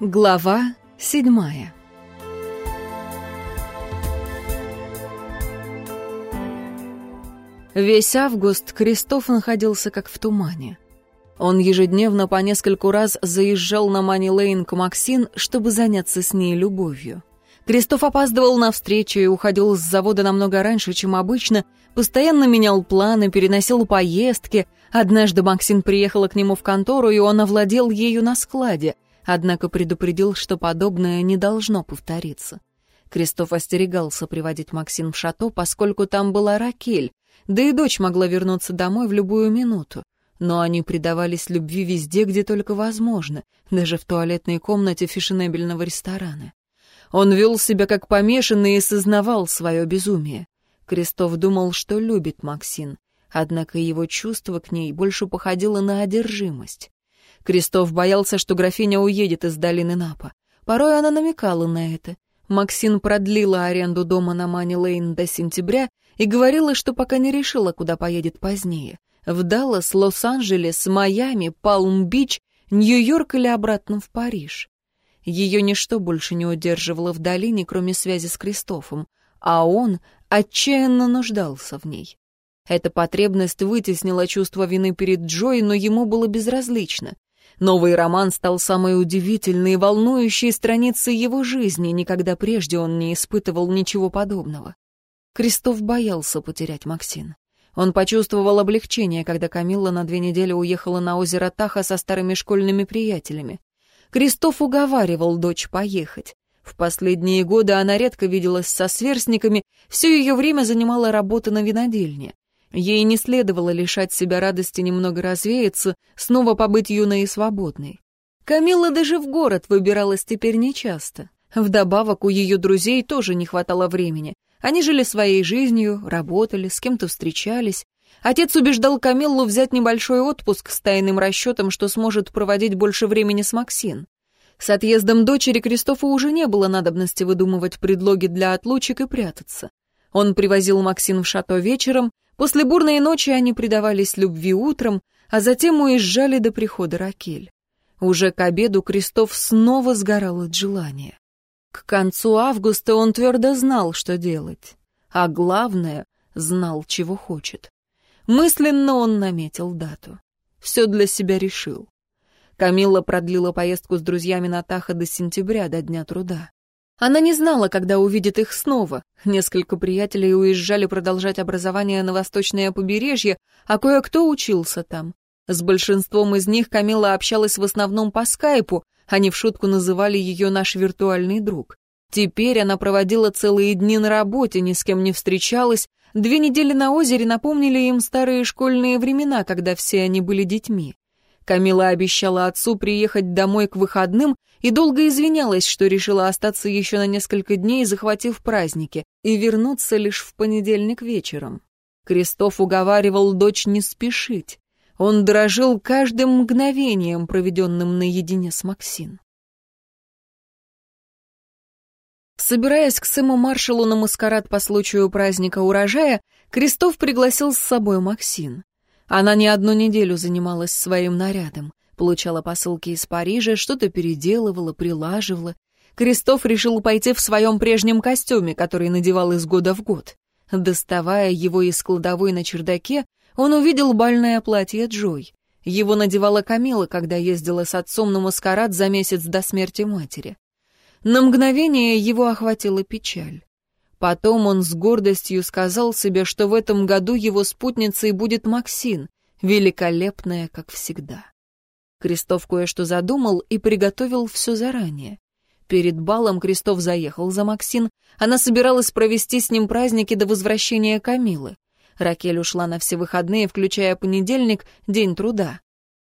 Глава седьмая Весь август Кристоф находился как в тумане. Он ежедневно по нескольку раз заезжал на Мани-Лейн к Максин, чтобы заняться с ней любовью. Кристоф опаздывал на встречу и уходил с завода намного раньше, чем обычно, постоянно менял планы, переносил поездки. Однажды Максин приехала к нему в контору, и он овладел ею на складе, однако предупредил, что подобное не должно повториться. Кристоф остерегался приводить Максин в шато, поскольку там была Ракель, да и дочь могла вернуться домой в любую минуту. Но они предавались любви везде, где только возможно, даже в туалетной комнате фешенебельного ресторана. Он вел себя как помешанный и сознавал свое безумие. Крестов думал, что любит Максин, однако его чувство к ней больше походило на одержимость. Крестов боялся, что графиня уедет из долины Напа. Порой она намекала на это. Максин продлила аренду дома на Мани-Лейн до сентября и говорила, что пока не решила, куда поедет позднее. В Даллас, Лос-Анджелес, Майами, Палм-Бич, Нью-Йорк или обратно в Париж. Ее ничто больше не удерживало в долине, кроме связи с Кристофом, а он отчаянно нуждался в ней. Эта потребность вытеснила чувство вины перед Джой, но ему было безразлично. Новый роман стал самой удивительной и волнующей страницей его жизни, никогда прежде он не испытывал ничего подобного. Кристоф боялся потерять Максин. Он почувствовал облегчение, когда Камилла на две недели уехала на озеро Таха со старыми школьными приятелями. Кристоф уговаривал дочь поехать. В последние годы она редко виделась со сверстниками, все ее время занимала работа на винодельне. Ей не следовало лишать себя радости немного развеяться, снова побыть юной и свободной. Камилла даже в город выбиралась теперь нечасто. Вдобавок у ее друзей тоже не хватало времени. Они жили своей жизнью, работали, с кем-то встречались. Отец убеждал Камиллу взять небольшой отпуск с тайным расчетом, что сможет проводить больше времени с Максин. С отъездом дочери Кристофу уже не было надобности выдумывать предлоги для отлучек и прятаться. Он привозил Максин в шато вечером, после бурной ночи они предавались любви утром, а затем уезжали до прихода Ракель. Уже к обеду Кристоф снова сгорал от желания. К концу августа он твердо знал, что делать, а главное, знал, чего хочет. Мысленно он наметил дату. Все для себя решил. Камилла продлила поездку с друзьями на Таха до сентября, до Дня труда. Она не знала, когда увидит их снова. Несколько приятелей уезжали продолжать образование на восточное побережье, а кое-кто учился там. С большинством из них Камилла общалась в основном по скайпу, они в шутку называли ее «наш виртуальный друг». Теперь она проводила целые дни на работе, ни с кем не встречалась. Две недели на озере напомнили им старые школьные времена, когда все они были детьми. Камила обещала отцу приехать домой к выходным и долго извинялась, что решила остаться еще на несколько дней, захватив праздники, и вернуться лишь в понедельник вечером. Крестов уговаривал дочь не спешить. Он дорожил каждым мгновением, проведенным наедине с Максин. Собираясь к Сэму Маршалу на маскарад по случаю праздника урожая, Крестов пригласил с собой Максин. Она не одну неделю занималась своим нарядом, получала посылки из Парижа, что-то переделывала, прилаживала. Крестов решил пойти в своем прежнем костюме, который надевал из года в год. Доставая его из кладовой на чердаке, он увидел бальное платье Джой. Его надевала Камила, когда ездила с отцом на маскарад за месяц до смерти матери. На мгновение его охватила печаль. Потом он с гордостью сказал себе, что в этом году его спутницей будет Максин, великолепная, как всегда. Крестов кое-что задумал и приготовил все заранее. Перед балом Крестов заехал за Максин, она собиралась провести с ним праздники до возвращения Камилы. Ракель ушла на все выходные, включая понедельник, день труда.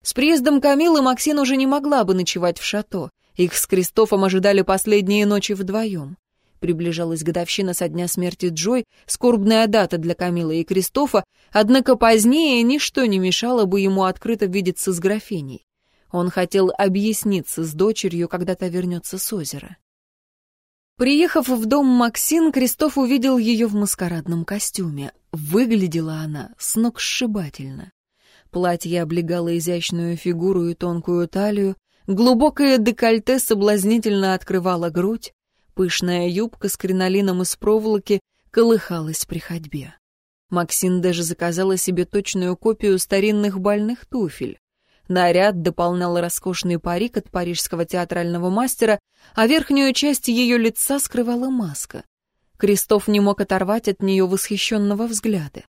С приездом Камилы Максин уже не могла бы ночевать в шато. Их с Кристофом ожидали последние ночи вдвоем. Приближалась годовщина со дня смерти Джой, скорбная дата для Камилы и Кристофа, однако позднее ничто не мешало бы ему открыто видеться с графиней. Он хотел объясниться с дочерью, когда та вернется с озера. Приехав в дом Максин, Крестов увидел ее в маскарадном костюме. Выглядела она сногсшибательно. Платье облегало изящную фигуру и тонкую талию, Глубокое декольте соблазнительно открывало грудь, пышная юбка с кринолином из проволоки колыхалась при ходьбе. Максин даже заказала себе точную копию старинных бальных туфель. Наряд дополнял роскошный парик от парижского театрального мастера, а верхнюю часть ее лица скрывала маска. Кристоф не мог оторвать от нее восхищенного взгляда.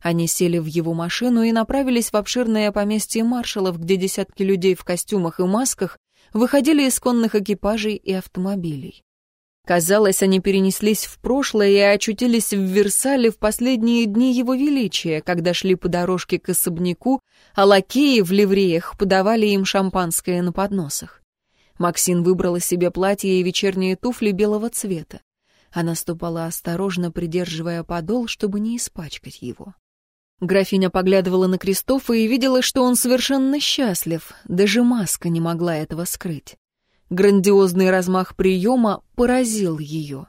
Они сели в его машину и направились в обширное поместье маршалов, где десятки людей в костюмах и масках выходили из конных экипажей и автомобилей. Казалось, они перенеслись в прошлое и очутились в Версале в последние дни его величия, когда шли по дорожке к особняку, а лакеи в ливреях подавали им шампанское на подносах. Максин выбрала себе платье и вечерние туфли белого цвета. Она ступала осторожно, придерживая подол, чтобы не испачкать его. Графиня поглядывала на Кристофа и видела, что он совершенно счастлив, даже маска не могла этого скрыть. Грандиозный размах приема поразил ее.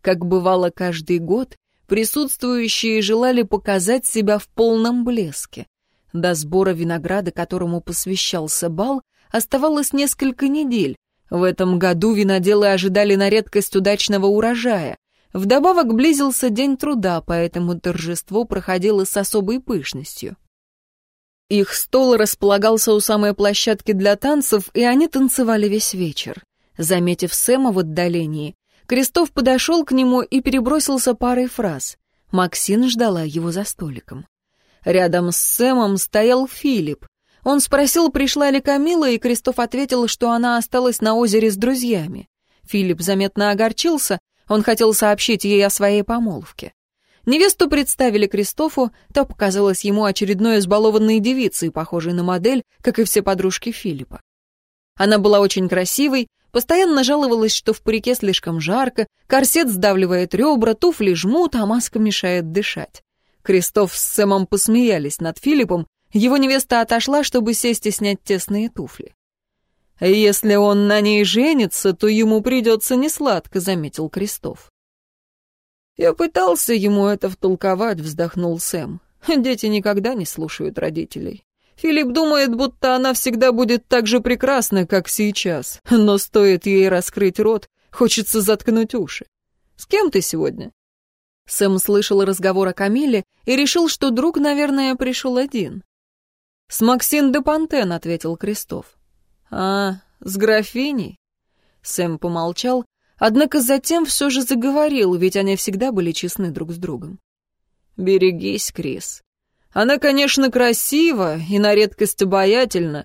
Как бывало каждый год, присутствующие желали показать себя в полном блеске. До сбора винограда, которому посвящался бал, оставалось несколько недель. В этом году виноделы ожидали на редкость удачного урожая. Вдобавок близился день труда, поэтому торжество проходило с особой пышностью. Их стол располагался у самой площадки для танцев, и они танцевали весь вечер. Заметив Сэма в отдалении, Крестов подошел к нему и перебросился парой фраз. Максин ждала его за столиком. Рядом с Сэмом стоял Филипп. Он спросил, пришла ли Камила, и Крестов ответил, что она осталась на озере с друзьями. Филипп заметно огорчился, он хотел сообщить ей о своей помолвке. Невесту представили Кристофу, та показалась ему очередной избалованной девицей, похожей на модель, как и все подружки Филиппа. Она была очень красивой, постоянно жаловалась, что в парике слишком жарко, корсет сдавливает ребра, туфли жмут, а маска мешает дышать. Кристоф с Сэмом посмеялись над Филиппом, его невеста отошла, чтобы сесть и снять тесные туфли. «Если он на ней женится, то ему придется несладко», — заметил Крестов. «Я пытался ему это втолковать», — вздохнул Сэм. «Дети никогда не слушают родителей. Филипп думает, будто она всегда будет так же прекрасна, как сейчас, но стоит ей раскрыть рот, хочется заткнуть уши. С кем ты сегодня?» Сэм слышал разговор о Камиле и решил, что друг, наверное, пришел один. «С Максин де Пантен», — ответил Крестов. «А, с графиней?» Сэм помолчал, однако затем все же заговорил, ведь они всегда были честны друг с другом. «Берегись, Крис. Она, конечно, красива и на редкость обаятельна,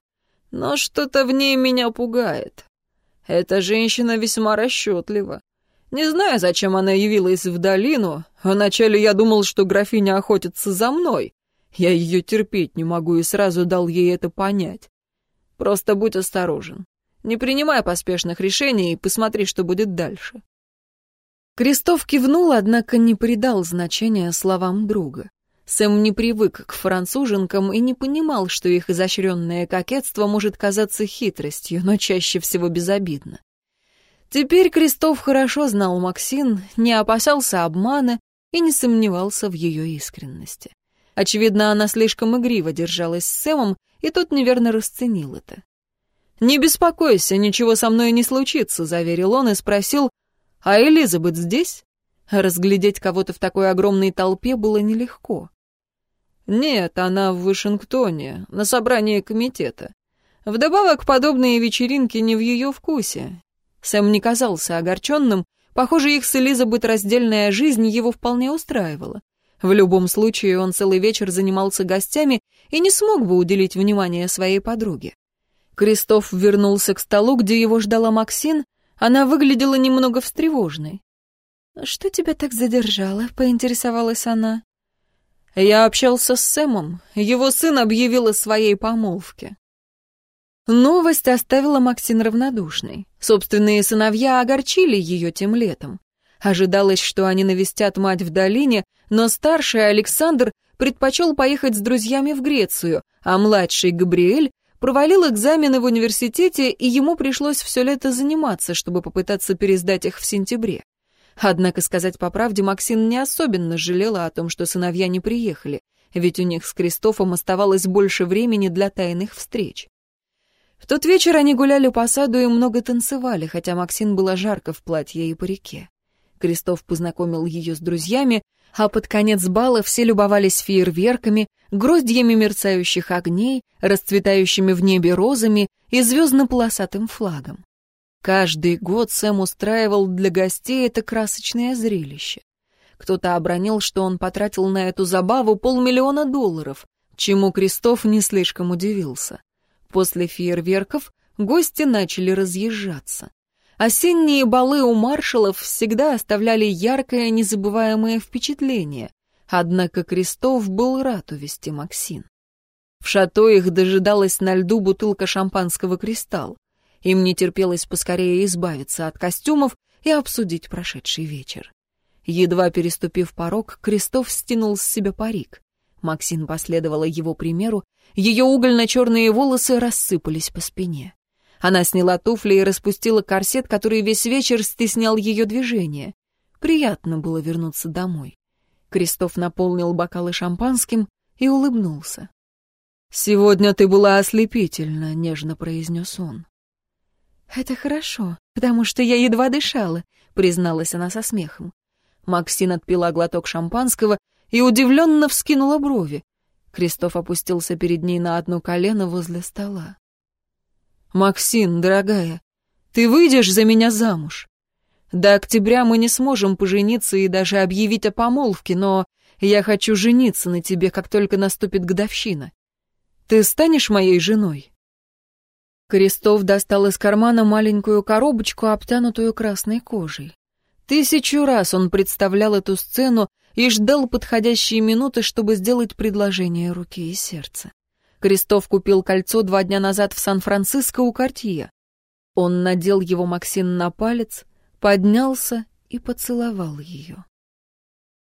но что-то в ней меня пугает. Эта женщина весьма расчетлива. Не знаю, зачем она явилась в долину. Вначале я думал, что графиня охотится за мной. Я ее терпеть не могу и сразу дал ей это понять. Просто будь осторожен. Не принимай поспешных решений и посмотри, что будет дальше». Крестов кивнул, однако не придал значения словам друга. Сэм не привык к француженкам и не понимал, что их изощренное кокетство может казаться хитростью, но чаще всего безобидно. Теперь Крестов хорошо знал Максин, не опасался обмана и не сомневался в ее искренности. Очевидно, она слишком игриво держалась с Сэмом, и тот неверно расценил это. «Не беспокойся, ничего со мной не случится», — заверил он и спросил, «А Элизабет здесь?» Разглядеть кого-то в такой огромной толпе было нелегко. «Нет, она в Вашингтоне, на собрании комитета. Вдобавок, подобные вечеринки не в ее вкусе». Сэм не казался огорченным, похоже, их с Элизабет раздельная жизнь его вполне устраивала. В любом случае, он целый вечер занимался гостями и не смог бы уделить внимание своей подруге. Кристоф вернулся к столу, где его ждала Максин. Она выглядела немного встревоженной. «Что тебя так задержало?» — поинтересовалась она. «Я общался с Сэмом. Его сын объявил о своей помолвке». Новость оставила Максин равнодушной. Собственные сыновья огорчили ее тем летом. Ожидалось, что они навестят мать в долине, но старший Александр предпочел поехать с друзьями в Грецию, а младший Габриэль провалил экзамены в университете, и ему пришлось все лето заниматься, чтобы попытаться пересдать их в сентябре. Однако, сказать по правде, Максин не особенно жалела о том, что сыновья не приехали, ведь у них с Кристофом оставалось больше времени для тайных встреч. В тот вечер они гуляли по саду и много танцевали, хотя Максин было жарко в платье и парике. Крестов познакомил ее с друзьями, а под конец бала все любовались фейерверками, гроздьями мерцающих огней, расцветающими в небе розами и звездно-полосатым флагом. Каждый год Сэм устраивал для гостей это красочное зрелище. Кто-то обронил, что он потратил на эту забаву полмиллиона долларов, чему Крестов не слишком удивился. После фейерверков гости начали разъезжаться. Осенние балы у маршалов всегда оставляли яркое, незабываемое впечатление. Однако Крестов был рад увести Максин. В шато их дожидалась на льду бутылка шампанского «Кристалл». Им не терпелось поскорее избавиться от костюмов и обсудить прошедший вечер. Едва переступив порог, Крестов стянул с себя парик. Максин последовала его примеру, ее угольно-черные волосы рассыпались по спине. Она сняла туфли и распустила корсет, который весь вечер стеснял ее движение. Приятно было вернуться домой. Кристоф наполнил бокалы шампанским и улыбнулся. «Сегодня ты была ослепительна», — нежно произнес он. «Это хорошо, потому что я едва дышала», — призналась она со смехом. Максин отпила глоток шампанского и удивленно вскинула брови. Кристоф опустился перед ней на одно колено возле стола. «Максин, дорогая, ты выйдешь за меня замуж? До октября мы не сможем пожениться и даже объявить о помолвке, но я хочу жениться на тебе, как только наступит годовщина. Ты станешь моей женой?» Крестов достал из кармана маленькую коробочку, обтянутую красной кожей. Тысячу раз он представлял эту сцену и ждал подходящие минуты, чтобы сделать предложение руки и сердца. Крестов купил кольцо два дня назад в Сан-Франциско у Кортье. Он надел его Максин на палец, поднялся и поцеловал ее.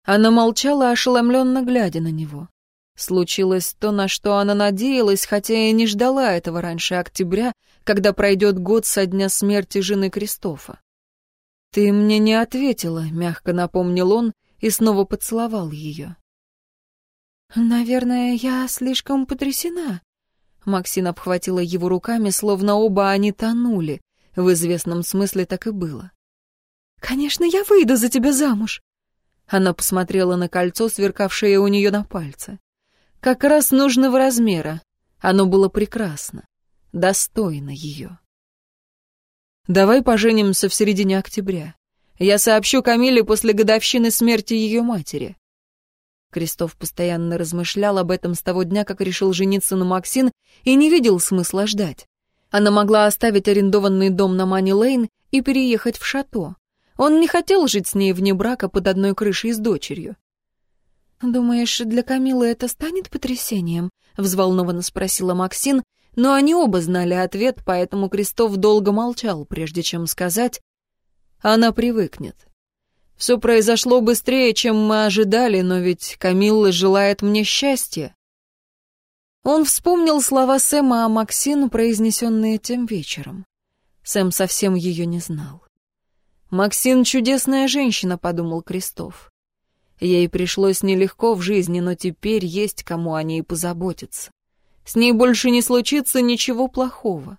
Она молчала, ошеломленно глядя на него. Случилось то, на что она надеялась, хотя и не ждала этого раньше октября, когда пройдет год со дня смерти жены Кристофа. «Ты мне не ответила», — мягко напомнил он и снова поцеловал ее. «Наверное, я слишком потрясена». Максин обхватила его руками, словно оба они тонули. В известном смысле так и было. «Конечно, я выйду за тебя замуж!» Она посмотрела на кольцо, сверкавшее у нее на пальце. Как раз нужного размера. Оно было прекрасно, достойно ее. «Давай поженимся в середине октября. Я сообщу Камиле после годовщины смерти ее матери. Крестов постоянно размышлял об этом с того дня, как решил жениться на Максин, и не видел смысла ждать. Она могла оставить арендованный дом на Мани-Лейн и переехать в шато. Он не хотел жить с ней вне брака под одной крышей с дочерью. «Думаешь, для Камилы это станет потрясением?» — взволнованно спросила Максин, но они оба знали ответ, поэтому Крестов долго молчал, прежде чем сказать «Она привыкнет». Все произошло быстрее, чем мы ожидали, но ведь Камилла желает мне счастья. Он вспомнил слова Сэма о Максину, произнесенные тем вечером. Сэм совсем ее не знал. «Максин — чудесная женщина», — подумал Крестов. Ей пришлось нелегко в жизни, но теперь есть кому о ней позаботиться. С ней больше не случится ничего плохого.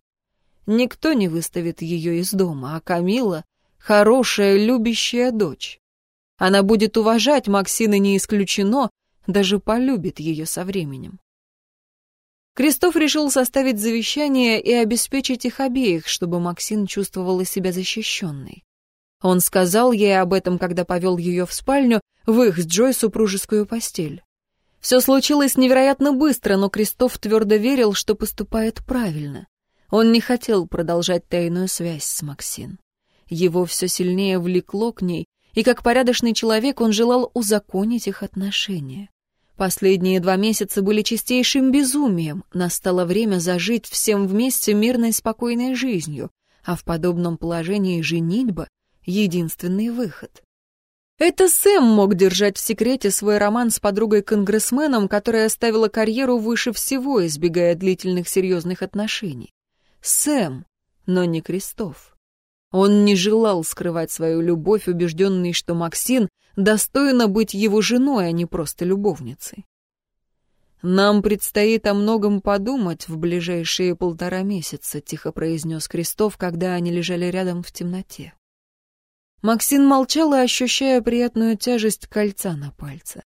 Никто не выставит ее из дома, а Камила хорошая, любящая дочь. Она будет уважать Максина не исключено, даже полюбит ее со временем. Крестов решил составить завещание и обеспечить их обеих, чтобы Максин чувствовала себя защищенной. Он сказал ей об этом, когда повел ее в спальню, в их с Джой супружескую постель. Все случилось невероятно быстро, но Крестов твердо верил, что поступает правильно. Он не хотел продолжать тайную связь с Максин. Его все сильнее влекло к ней, и как порядочный человек он желал узаконить их отношения. Последние два месяца были чистейшим безумием, настало время зажить всем вместе мирной спокойной жизнью, а в подобном положении женитьба — единственный выход. Это Сэм мог держать в секрете свой роман с подругой-конгрессменом, которая ставила карьеру выше всего, избегая длительных серьезных отношений. Сэм, но не Крестов. Он не желал скрывать свою любовь, убежденный, что Максин достойна быть его женой, а не просто любовницей. «Нам предстоит о многом подумать в ближайшие полтора месяца», — тихо произнес Крестов, когда они лежали рядом в темноте. Максин молчала, ощущая приятную тяжесть кольца на пальце.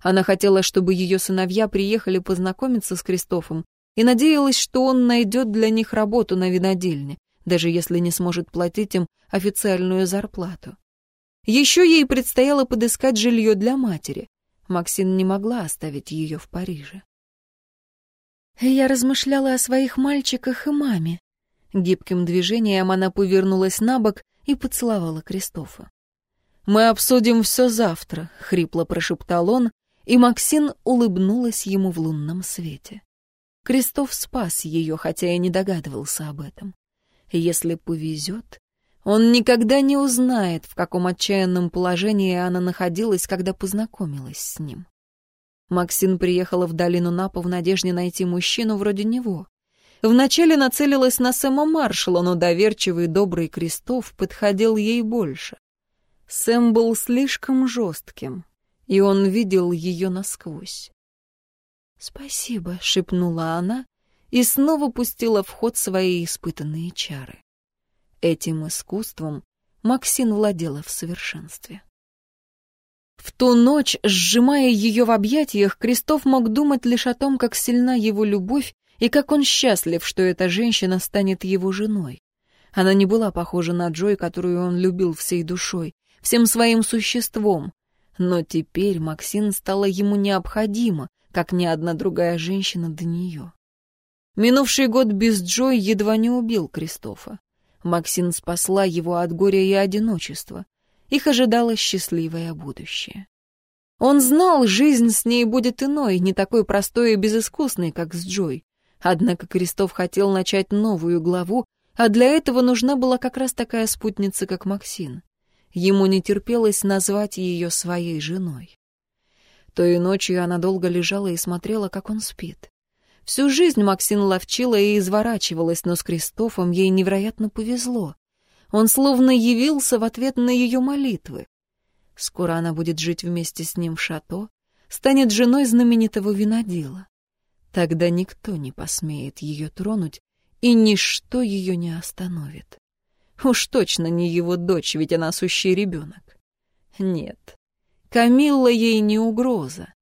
Она хотела, чтобы ее сыновья приехали познакомиться с Кристофом, и надеялась, что он найдет для них работу на винодельне, даже если не сможет платить им официальную зарплату. Еще ей предстояло подыскать жилье для матери. Максин не могла оставить ее в Париже. Я размышляла о своих мальчиках и маме. Гибким движением она повернулась на бок и поцеловала Кристофа. «Мы обсудим все завтра», — хрипло прошептал он, и Максин улыбнулась ему в лунном свете. Кристоф спас ее, хотя и не догадывался об этом. Если повезет, он никогда не узнает, в каком отчаянном положении она находилась, когда познакомилась с ним. Максин приехала в долину Напа в надежде найти мужчину вроде него. Вначале нацелилась на Сэма Маршала, но доверчивый добрый Крестов подходил ей больше. Сэм был слишком жестким, и он видел ее насквозь. «Спасибо», — шепнула она и снова пустила в ход свои испытанные чары. Этим искусством Максин владела в совершенстве. В ту ночь, сжимая ее в объятиях, Крестов мог думать лишь о том, как сильна его любовь и как он счастлив, что эта женщина станет его женой. Она не была похожа на Джой, которую он любил всей душой, всем своим существом. Но теперь Максин стала ему необходима, как ни одна другая женщина до нее. Минувший год без Джой едва не убил Кристофа. Максин спасла его от горя и одиночества. Их ожидало счастливое будущее. Он знал, жизнь с ней будет иной, не такой простой и безыскусной, как с Джой. Однако Крестов хотел начать новую главу, а для этого нужна была как раз такая спутница, как Максин. Ему не терпелось назвать ее своей женой. Той ночью она долго лежала и смотрела, как он спит. Всю жизнь Максин ловчила и изворачивалась, но с Кристофом ей невероятно повезло. Он словно явился в ответ на ее молитвы. Скоро она будет жить вместе с ним в шато, станет женой знаменитого винодела. Тогда никто не посмеет ее тронуть, и ничто ее не остановит. Уж точно не его дочь, ведь она сущий ребенок. Нет, Камилла ей не угроза.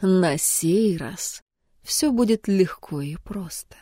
На сей раз все будет легко и просто.